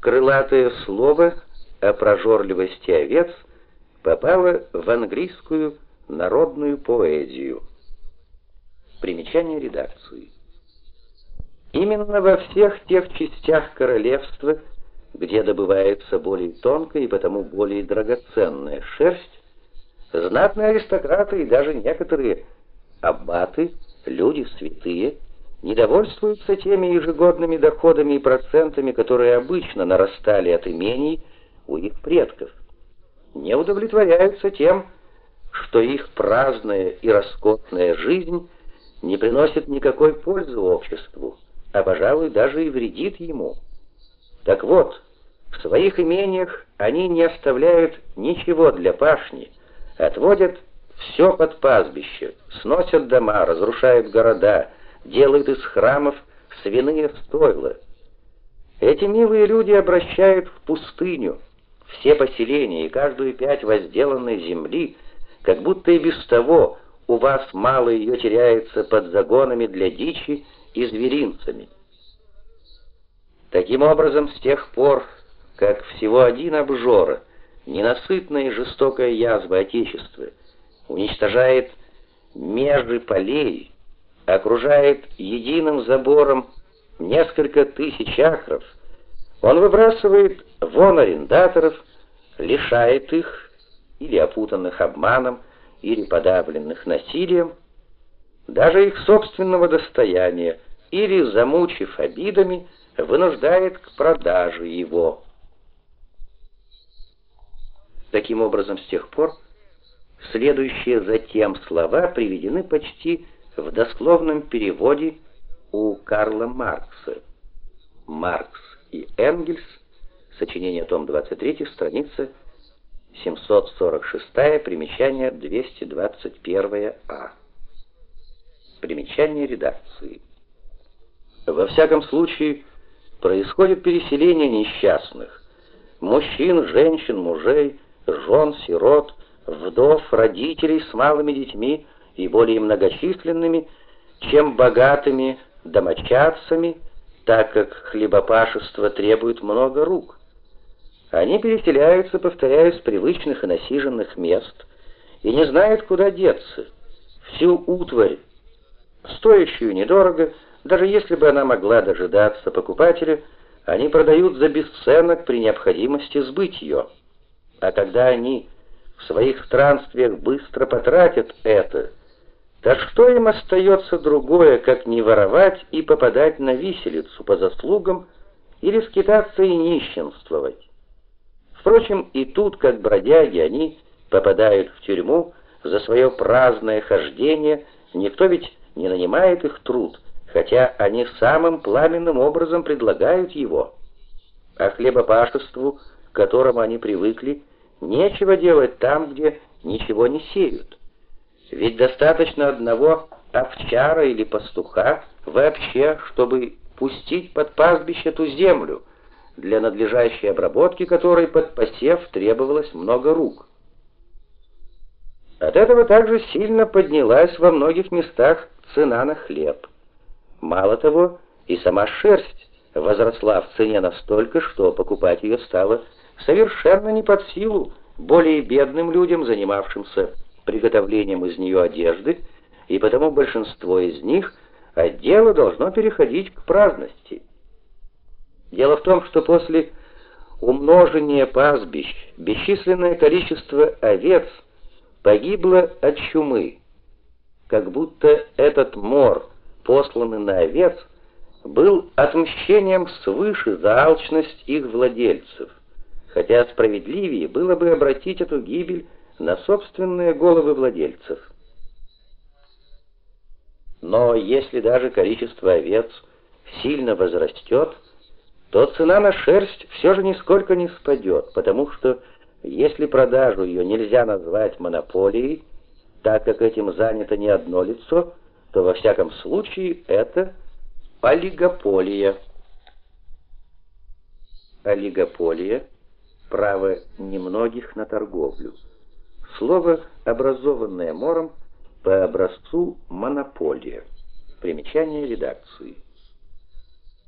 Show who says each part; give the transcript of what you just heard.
Speaker 1: крылатое слово о прожорливости овец попало в английскую народную поэзию. Примечание редакции. Именно во всех тех частях королевства, где добывается более тонкая и потому более драгоценная шерсть, знатные аристократы и даже некоторые аббаты, люди святые, недовольствуются теми ежегодными доходами и процентами, которые обычно нарастали от имений у их предков. Не удовлетворяются тем, что их праздная и роскотная жизнь не приносит никакой пользы обществу, а, пожалуй, даже и вредит ему. Так вот, в своих имениях они не оставляют ничего для пашни, отводят все под пастбище, сносят дома, разрушают города, делают из храмов свиные стойла. Эти милые люди обращают в пустыню все поселения и каждую пять возделанной земли, как будто и без того у вас мало ее теряется под загонами для дичи и зверинцами. Таким образом, с тех пор, как всего один обжора, ненасытная и жестокая язва Отечества, уничтожает межи полей, окружает единым забором несколько тысяч акров, он выбрасывает вон арендаторов, лишает их, или опутанных обманом, или подавленных насилием, даже их собственного достояния, или, замучив обидами, вынуждает к продаже его. Таким образом, с тех пор следующие затем слова приведены почти в дословном переводе у Карла Маркса. Маркс и Энгельс, сочинение том 23, страница 746, примечание 221а. Примечание редакции. Во всяком случае, происходит переселение несчастных, мужчин, женщин, мужей, жен, сирот, вдов, родителей с малыми детьми и более многочисленными, чем богатыми домочадцами, так как хлебопашество требует много рук. Они переселяются, повторяю, с привычных и насиженных мест и не знают, куда деться. Всю утварь, стоящую недорого, даже если бы она могла дожидаться покупателя, они продают за бесценок при необходимости сбыть ее. А когда они в своих странствиях быстро потратят это, то что им остается другое, как не воровать и попадать на виселицу по заслугам или скитаться и нищенствовать? Впрочем, и тут, как бродяги, они попадают в тюрьму за свое праздное хождение, никто ведь не нанимает их труд, хотя они самым пламенным образом предлагают его. А хлебопашеству, к которому они привыкли, нечего делать там, где ничего не сеют. Ведь достаточно одного овчара или пастуха вообще, чтобы пустить под пастбище ту землю, для надлежащей обработки которой под посев требовалось много рук. От этого также сильно поднялась во многих местах цена на хлеб. Мало того, и сама шерсть возросла в цене настолько, что покупать ее стало совершенно не под силу более бедным людям, занимавшимся приготовлением из нее одежды, и потому большинство из них от дела должно переходить к праздности. Дело в том, что после умножения пастбищ бесчисленное количество овец погибло от чумы, как будто этот мор, посланный на овец, был отмщением свыше за алчность их владельцев, хотя справедливее было бы обратить эту гибель на собственные головы владельцев. Но если даже количество овец сильно возрастет, то цена на шерсть все же нисколько не спадет, потому что если продажу ее нельзя назвать монополией, так как этим занято не одно лицо, то во всяком случае это олигополия. Олигополия – право немногих на торговлю. Слово, образованное Мором по образцу монополия. Примечание редакции.